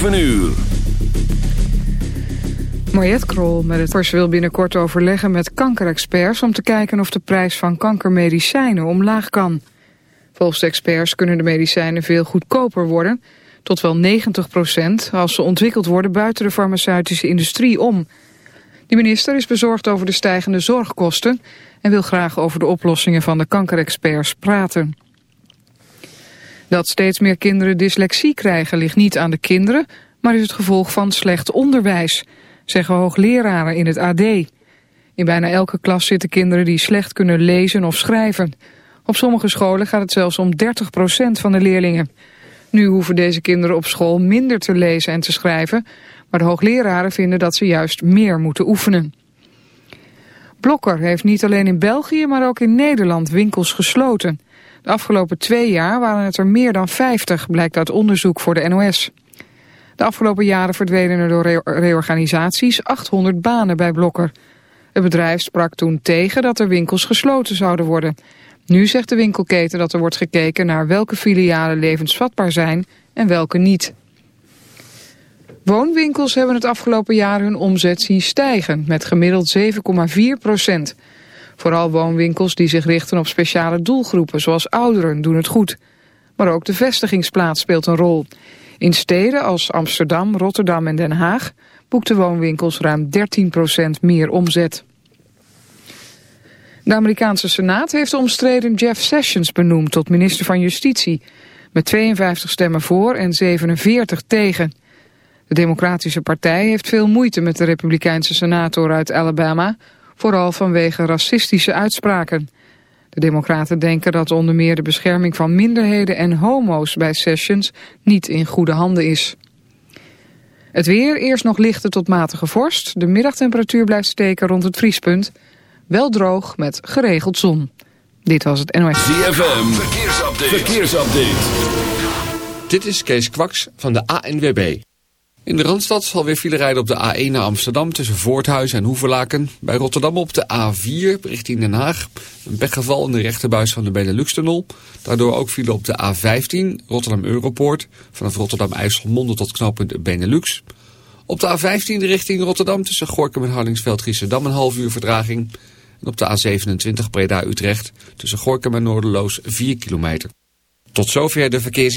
7 uur. Mariette Krol met het wil binnenkort overleggen met kankerexperts... om te kijken of de prijs van kankermedicijnen omlaag kan. Volgens experts kunnen de medicijnen veel goedkoper worden... tot wel 90 procent als ze ontwikkeld worden buiten de farmaceutische industrie om. De minister is bezorgd over de stijgende zorgkosten... en wil graag over de oplossingen van de kankerexperts praten. Dat steeds meer kinderen dyslexie krijgen ligt niet aan de kinderen... maar is het gevolg van slecht onderwijs, zeggen hoogleraren in het AD. In bijna elke klas zitten kinderen die slecht kunnen lezen of schrijven. Op sommige scholen gaat het zelfs om 30% van de leerlingen. Nu hoeven deze kinderen op school minder te lezen en te schrijven... maar de hoogleraren vinden dat ze juist meer moeten oefenen. Blokker heeft niet alleen in België, maar ook in Nederland winkels gesloten... De afgelopen twee jaar waren het er meer dan 50, blijkt uit onderzoek voor de NOS. De afgelopen jaren verdwenen er door reorganisaties 800 banen bij Blokker. Het bedrijf sprak toen tegen dat er winkels gesloten zouden worden. Nu zegt de winkelketen dat er wordt gekeken naar welke filialen levensvatbaar zijn en welke niet. Woonwinkels hebben het afgelopen jaar hun omzet zien stijgen met gemiddeld 7,4 procent. Vooral woonwinkels die zich richten op speciale doelgroepen, zoals ouderen, doen het goed. Maar ook de vestigingsplaats speelt een rol. In steden als Amsterdam, Rotterdam en Den Haag boekten woonwinkels ruim 13% meer omzet. De Amerikaanse Senaat heeft de omstreden Jeff Sessions benoemd tot minister van Justitie. Met 52 stemmen voor en 47 tegen. De Democratische Partij heeft veel moeite met de Republikeinse senator uit Alabama vooral vanwege racistische uitspraken. De democraten denken dat onder meer de bescherming van minderheden en homo's bij Sessions niet in goede handen is. Het weer, eerst nog lichte tot matige vorst. De middagtemperatuur blijft steken rond het vriespunt. Wel droog met geregeld zon. Dit was het NOS. ZFM, verkeersupdate. verkeersupdate. Dit is Kees Kwaks van de ANWB. In de Randstad zal weer file rijden op de A1 naar Amsterdam tussen Voorthuizen en Hoevelaken. Bij Rotterdam op de A4 richting Den Haag. Een pechgeval in de rechterbuis van de Benelux-tunnel. Daardoor ook file op de A15 Rotterdam-Europoort. Vanaf Rotterdam-IJsselmonde tot knooppunt Benelux. Op de A15 richting Rotterdam tussen Gorkum en Harlingsveld-Giessendam een half uur verdraging. En op de A27 Breda-Utrecht tussen Gorkum en Noorderloos 4 kilometer. Tot zover de verkeers...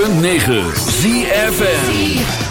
106.9 ZFM.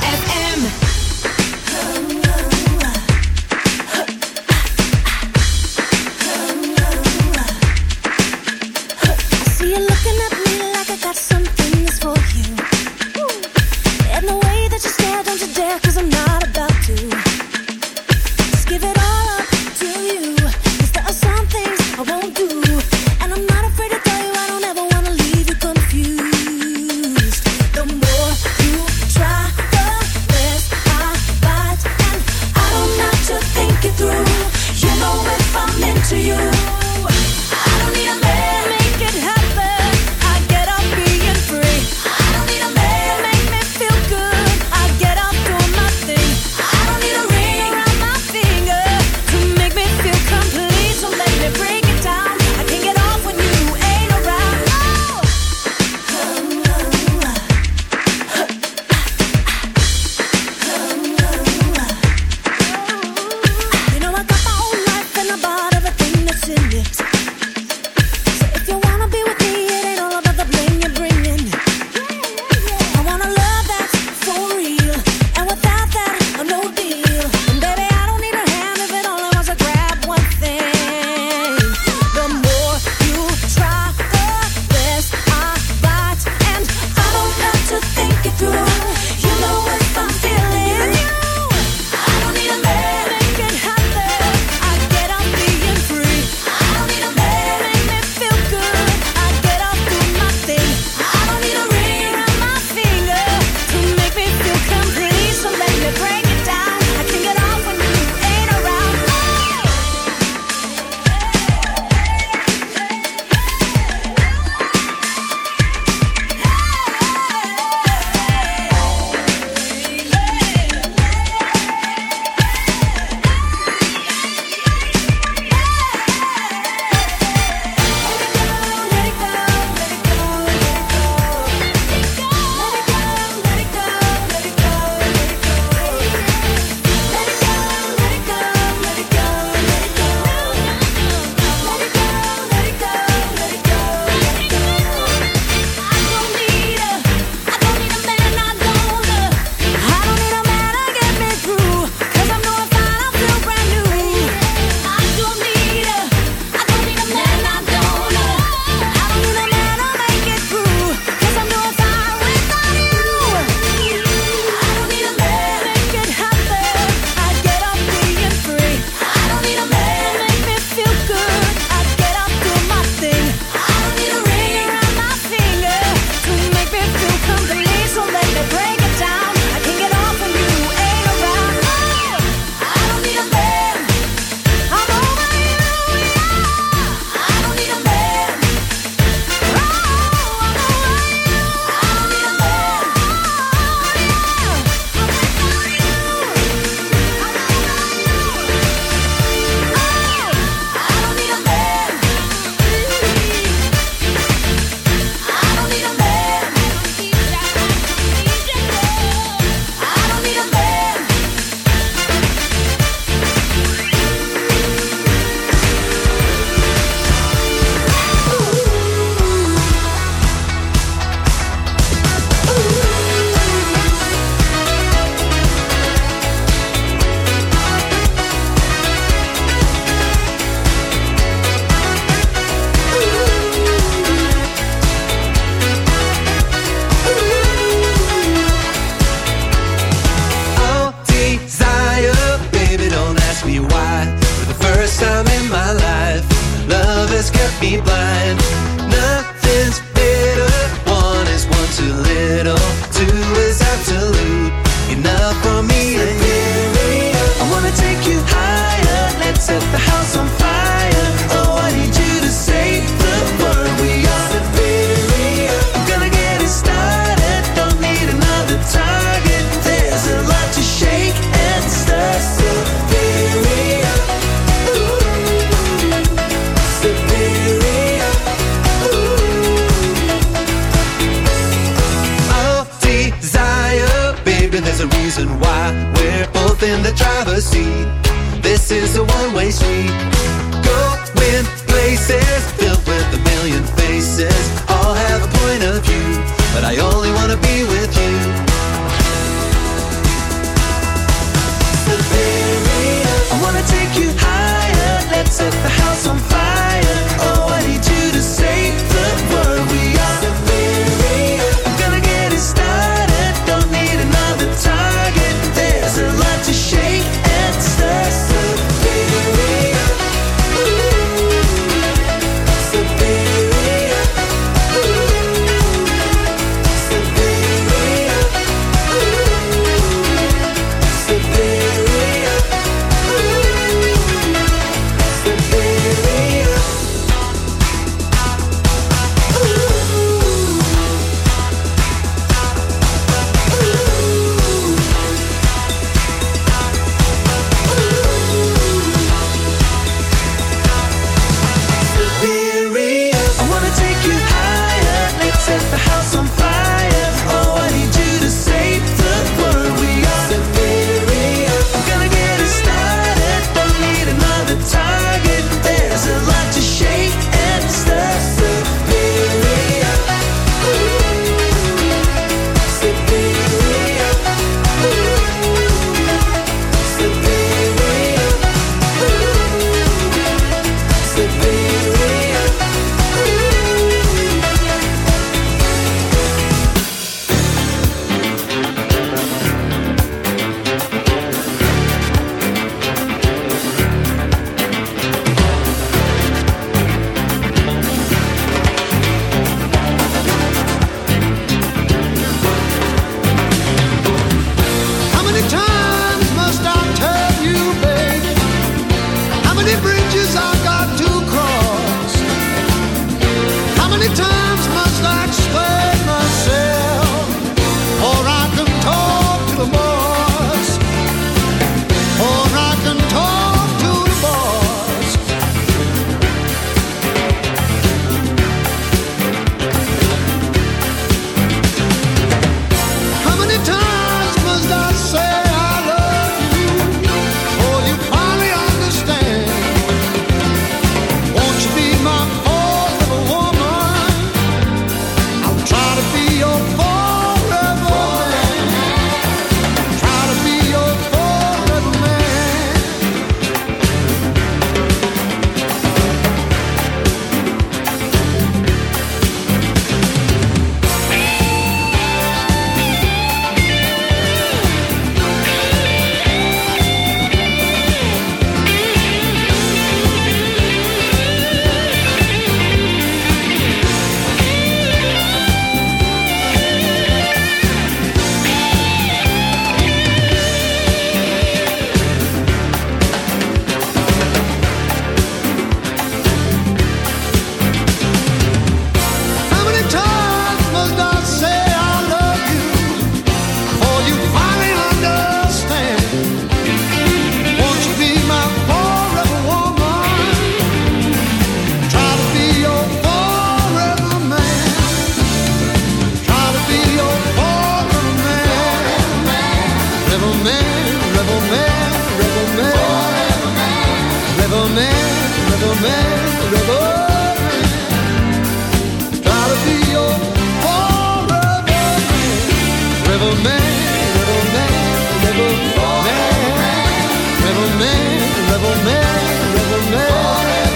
Man, rebel man, rebel man.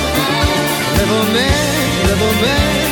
Rebel man, rebel man,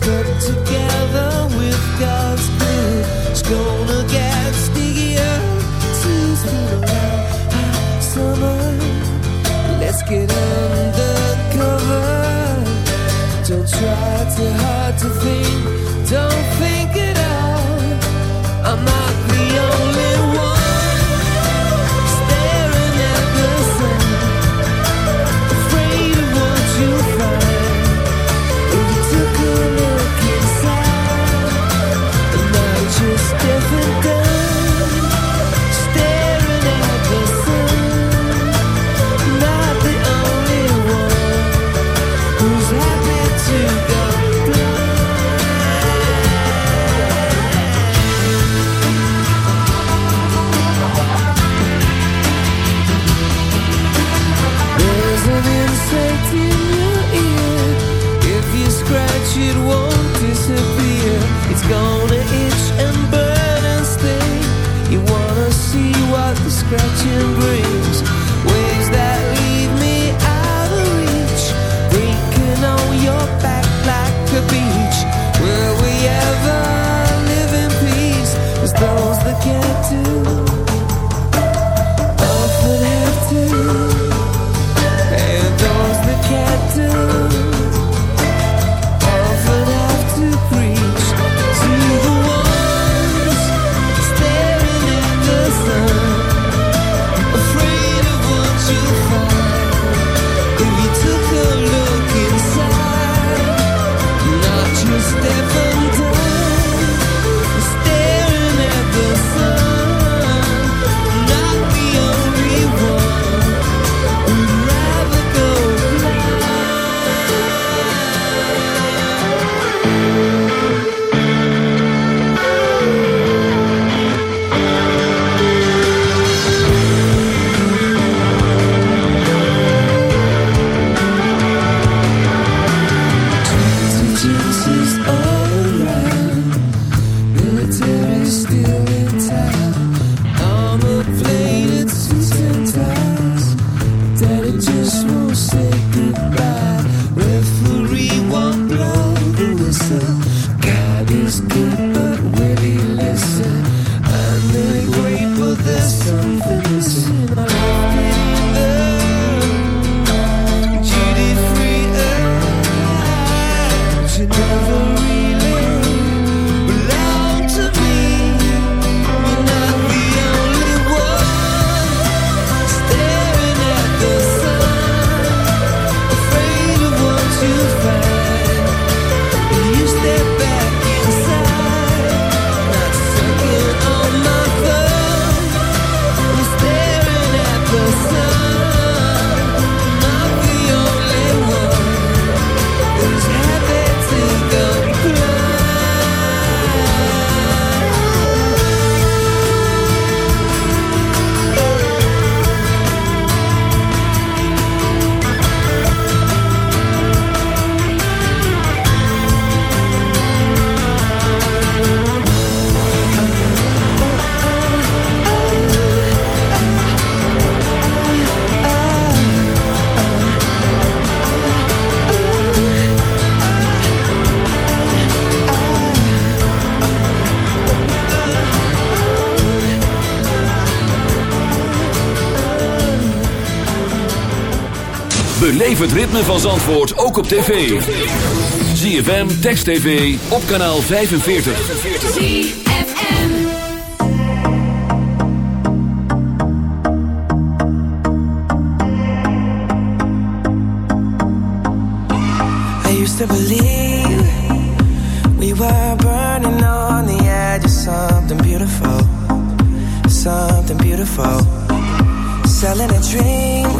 stuck together with God's plan. It's gonna get stickier to summer. Let's get. Don't try too hard to think. Don't Beleef het ritme van Zandvoort ook op tv. ZFM, Text TV, op kanaal 45. ZFM I used to believe We were burning on the edge of something beautiful Something beautiful Selling a dream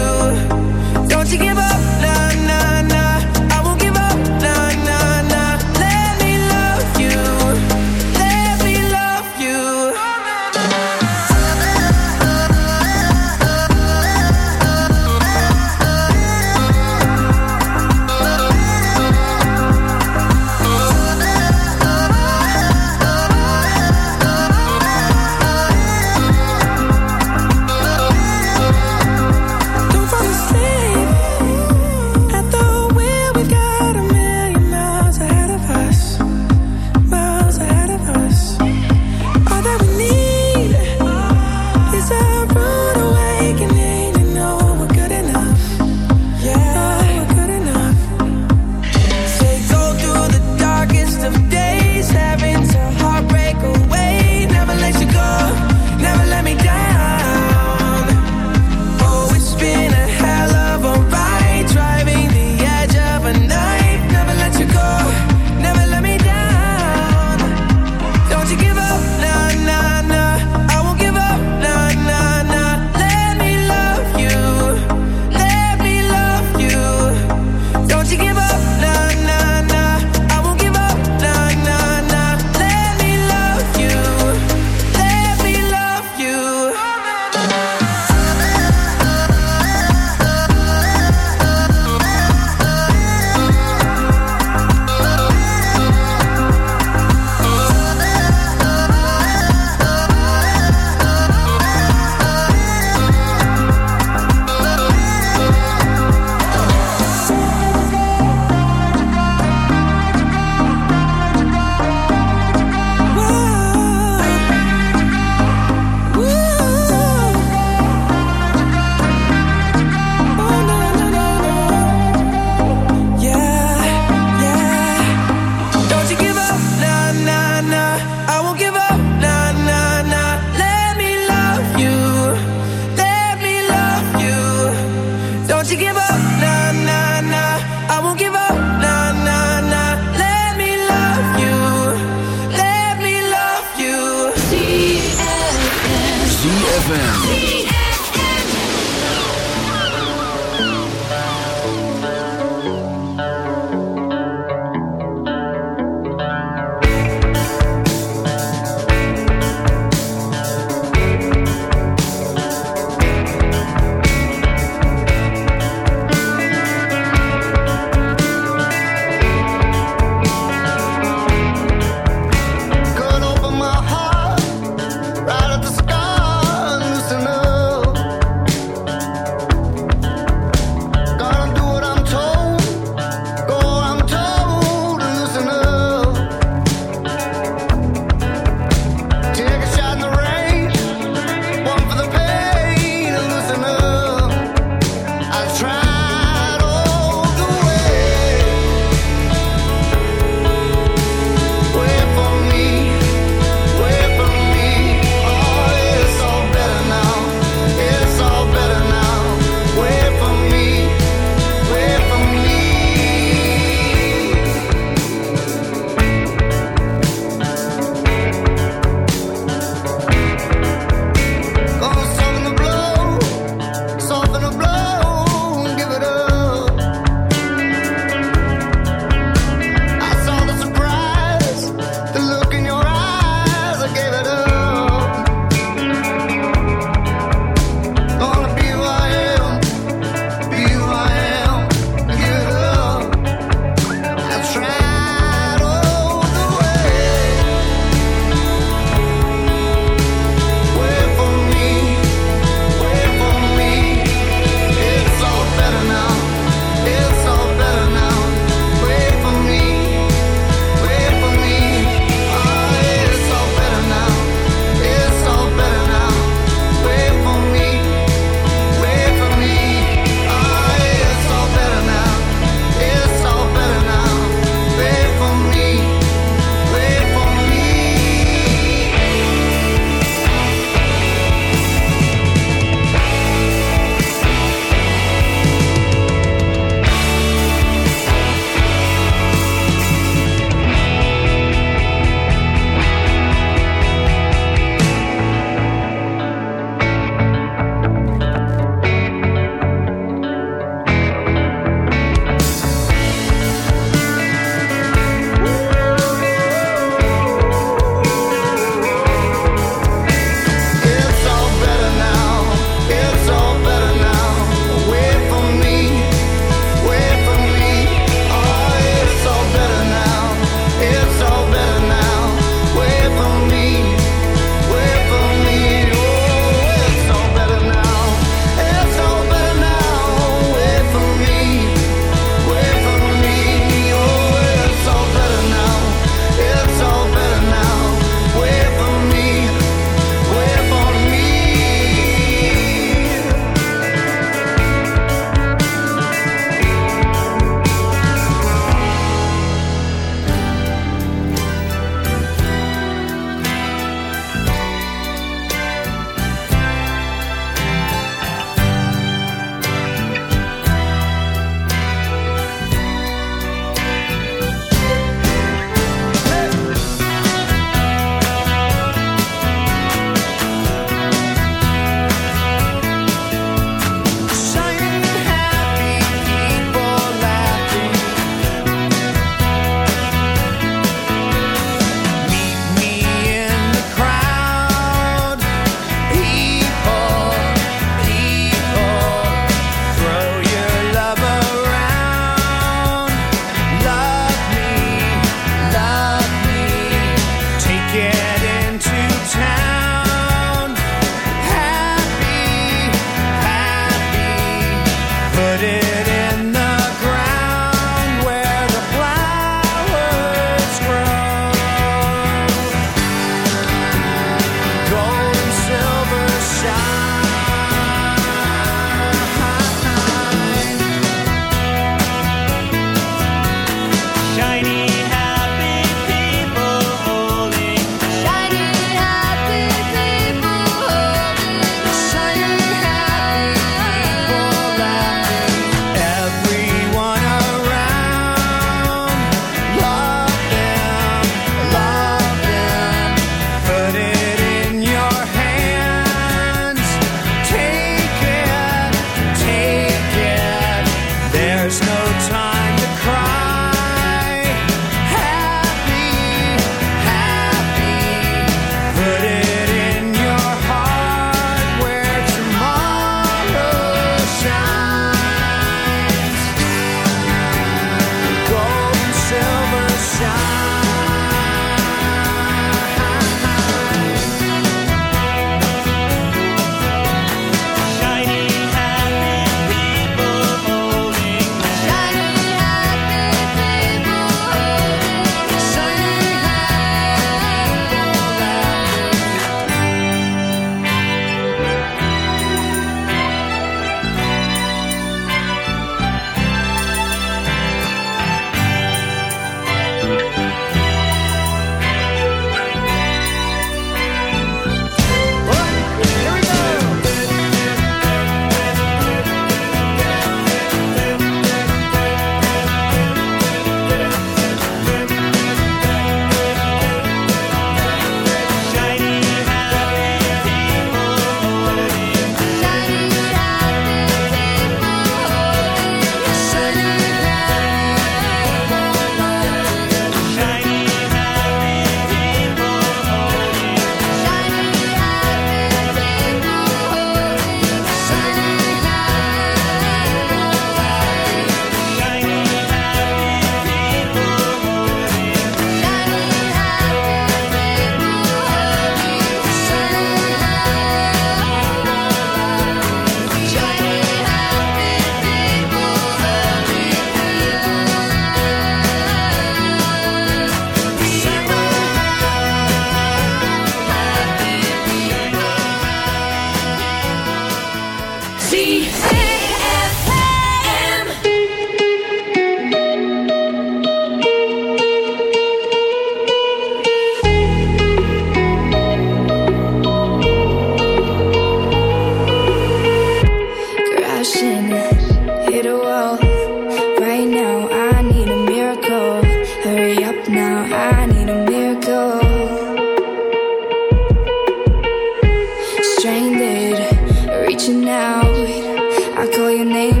Your name,